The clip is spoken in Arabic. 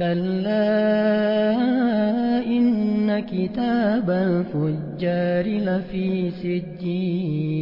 كلا إن كتاب الفجار لفي سجين